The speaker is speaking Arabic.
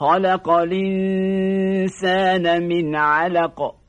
خلق الإنسان من علق.